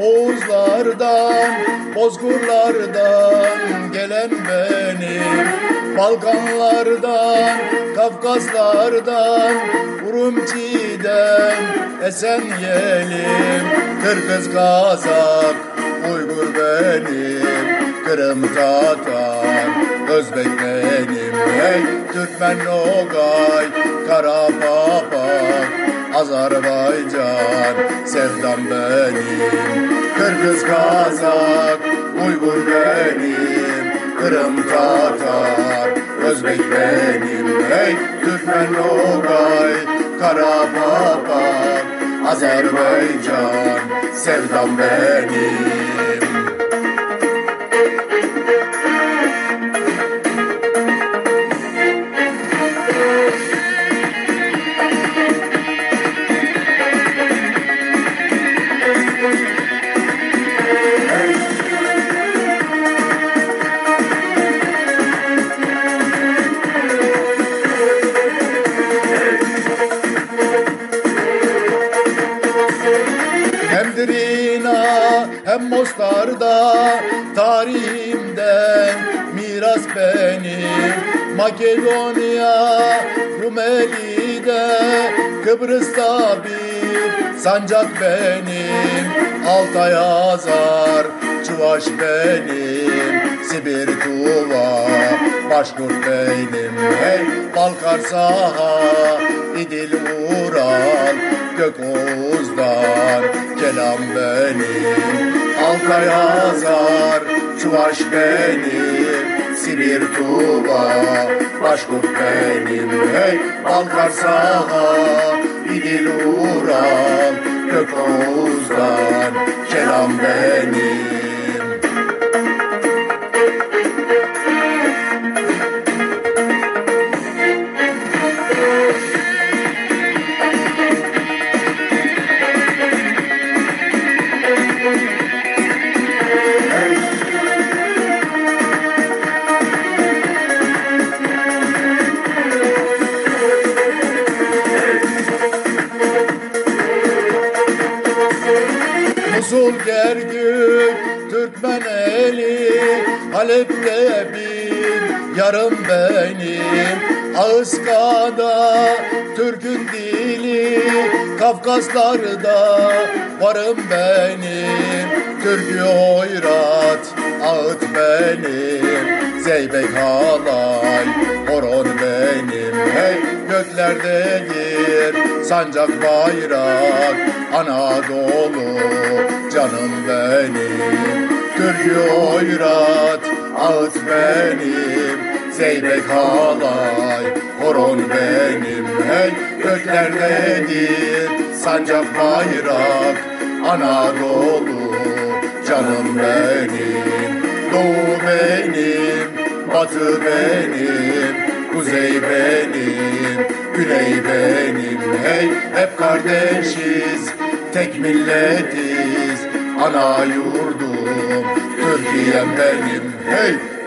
Oğuzlardan, Bozkurlardan gelen benim Balkanlardan, Kafkaslardan, Urumçi'den esen yelim. Kırgız, Kazak, Uygur benim Kırım Tatar, Özbek benim. Hey Türkmen Nogay, Karapapak Azerbaycan sevdam benim Kırgız Kazak Uygur benim Kırım Tatar. Özbek benim Hey Türkmen Nogay Karababak Azerbaycan sevdam benim hem Mostar'da tarihimden miras benim Makedonya, Rumeli'de, Kıbrıs'ta bir sancak benim. Altay Azar, Çuvaş benim. Sibir Tuva, Başkurt benim Hey Balkar Saha, İdil Ural Gök Oğuz'dan kelam benim Altay Azar, Çuvaş benim Sibir Tuva, Başkurt benim. Hey Balkar Saha, İdil Musul Gergük, Türkmen eli, Halep'te bir yarım benim. Ağızka'da Türk'ün dili, Kafkaslar'da varım benim. Türk'ü oyrat, ağıt benim. Zeybek halay, horon benim. Hey göklerdedir sancak bayrak Anadolu canım benim. Türk'ü oyrat ağıt benim. Zeybek halay horon benim. Hey göklerdedir sancak bayrak. Anadolu canım benim. Doğu benim batı benim. Kuzey benim, güney benim Hey hep kardeşiz, tek milletiz. Ana yurdum, Türkiye'm benim Hey